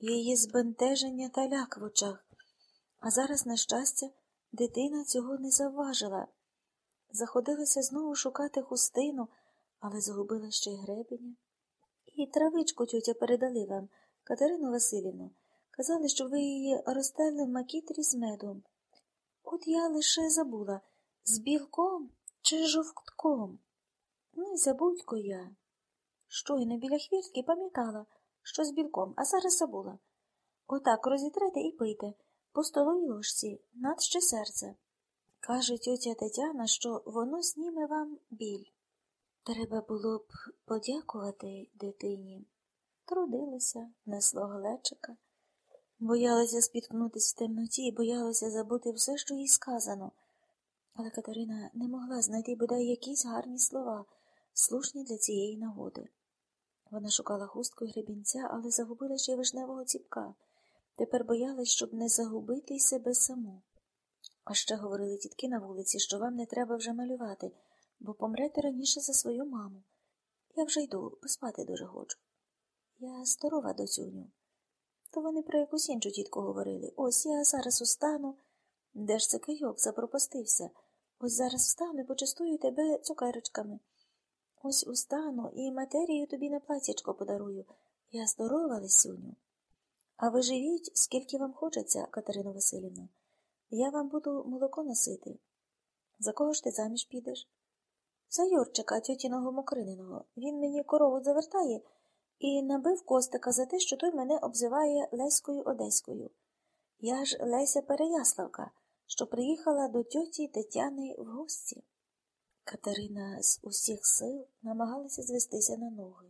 її збентеження та ляк в очах. А зараз, на щастя, дитина цього не завважила. Заходилася знову шукати хустину, але загубила ще й гребеня. І травичку тьотя передали вам, Катерину Васильівну. Казали, що ви її розтерли в макітрі з медом. От я лише забула, з білком чи жовтком. Ну й забудько я. Щойно біля хвіртки пам'ятала, що з білком, а зараз забула. Отак розітрете і пийте, по столовій ложці, над ще серце. Каже тьотя Тетяна, що воно зніме вам біль. Треба було б подякувати дитині. Трудилася, несло глечика. Боялася спіткнутися в темноті боялася забути все, що їй сказано. Але Катерина не могла знайти бодай якісь гарні слова, слушні для цієї нагоди. Вона шукала хустку й гребінця, але загубила ще й вишневого ціпка. Тепер боялась, щоб не загубити й себе саму. А ще говорили тітки на вулиці, що вам не треба вже малювати, бо помрете раніше за свою маму. Я вже йду, поспати дуже хочу. Я здорова, доцюню. То вони про якусь іншу тітку говорили. Ось я зараз устану. Де ж це кийок запропастився? Ось зараз встану і почастую тебе цукерочками. Ось устану і матерію тобі на платячко подарую. Я здорова, Лисюню. А ви живіть, скільки вам хочеться, Катерино Васильівна. Я вам буду молоко носити. За кого ж ти заміж підеш? За Юрчика, тьотіного Мокрининого. Він мені корову завертає і набив костика за те, що той мене обзиває Леською Одеською. Я ж Леся Переяславка, що приїхала до тьоті Тетяни в гості. Катерина з усіх сил намагалася звестися на ноги.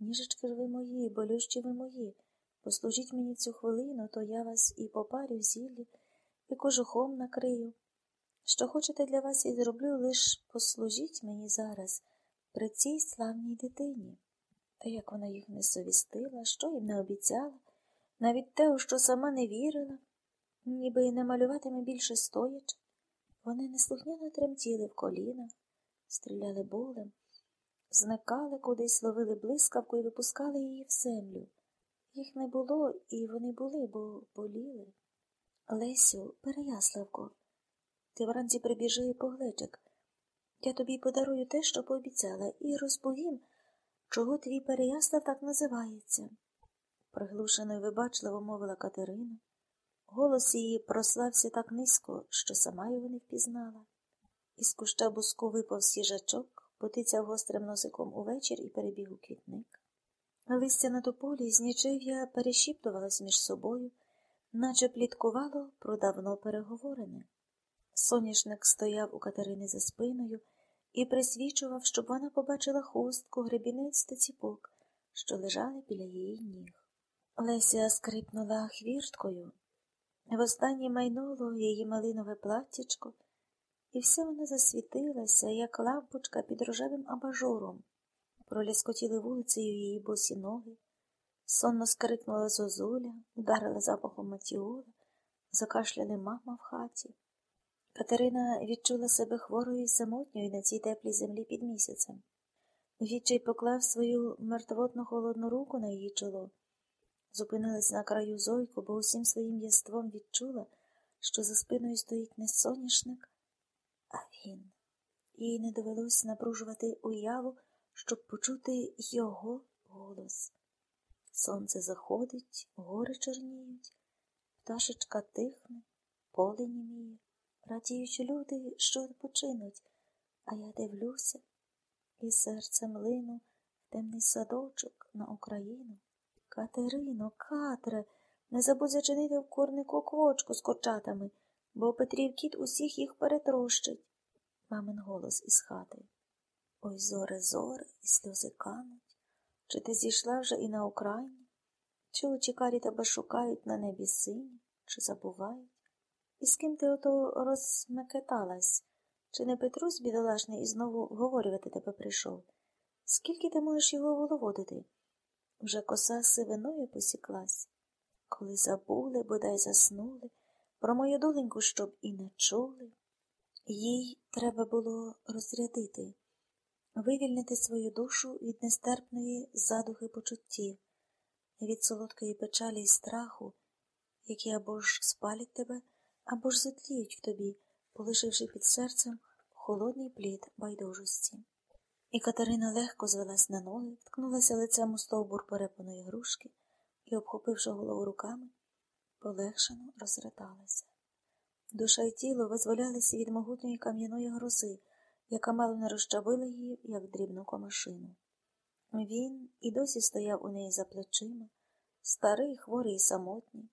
Ніжечки ж ви мої, болющі ви мої. Послужіть мені цю хвилину, то я вас і попарю в зіллі, і кожухом накрию. Що хочете для вас і зроблю, лиш послужіть мені зараз при цій славній дитині. Та як вона їх не совістила, що їм не обіцяла, навіть те, у що сама не вірила, ніби й не малюватиме більше стоячи, вони неслухняно тремтіли в колінах, стріляли болем, зникали кудись, ловили блискавку і випускали її в землю. Їх не було, і вони були, бо боліли. Лесю, Переяславко, ти вранці прибіжи по глечик. Я тобі подарую те, що пообіцяла, і розповім, чого твій Переяслав так називається. Приглушено й вибачливо мовила Катерина. Голос її прослався так низько, що сама його не впізнала. Із куща буску випав сіжачок, потицяв гострим носиком увечір і перебіг у квітник. Листя на тополі з нічив'я перешіптувалось між собою, наче пліткувало про давно переговорене. Соняшник стояв у Катерини за спиною і присвічував, щоб вона побачила хустку, гребінець та ціпок, що лежали біля її ніг. Леся скрипнула хвірткою. Востаннє майнуло її малинове платтячко, і все воно засвітилося, як лампочка під рожевим абажуром. Проліскотіли вулицею її босі ноги, сонно скрикнула зозуля, ударила запахом матіола, закашляли мама в хаті. Катерина відчула себе хворою і самотньою на цій теплій землі під місяцем. Відчай поклав свою мертвотно холодну руку на її чоло. Зупинилась на краю зойку, бо усім своїм єством відчула, що за спиною стоїть не соняшник, а він. Їй не довелось напружувати уяву, щоб почути його голос. Сонце заходить, гори чорніють, пташечка тихне, поле німіє, радіючи люди, що відпочинуть, а я дивлюся, і серцем лину в темний садочок на Україну. Катерино, Катре, не забудь зачинити в курнику квочку з курчатами, бо Петрів кіт усіх їх перетрощить. Мамин голос із хати. Ой зоре, зоре, і сльози кануть. Чи ти зійшла вже і на Україні? Чи у чекарі тебе шукають на небі сині, чи забувають? І з ким ти ото розмекеталась? Чи не Петрусь бідолашний і знову говорювати тебе прийшов? Скільки ти можеш його воловодити? Вже коса сивиною посіклась. Коли забули, бодай заснули, про мою доленьку, щоб і не чули. Їй треба було розрядити, вивільнити свою душу від нестерпної задухи почуттів, від солодкої печалі і страху, які або ж спалять тебе, або ж затліють в тобі, полишивши під серцем холодний плід байдужості. І Катерина легко звелась на ноги, ткнулася лицем у стовбур перепаної грушки і, обхопивши голову руками, полегшено розридалася. Душа й тіло визволялися від могутньої кам'яної грози, яка мало не розчавила її, як дрібну комашину. Він і досі стояв у неї за плечима, старий, хворий і самотній,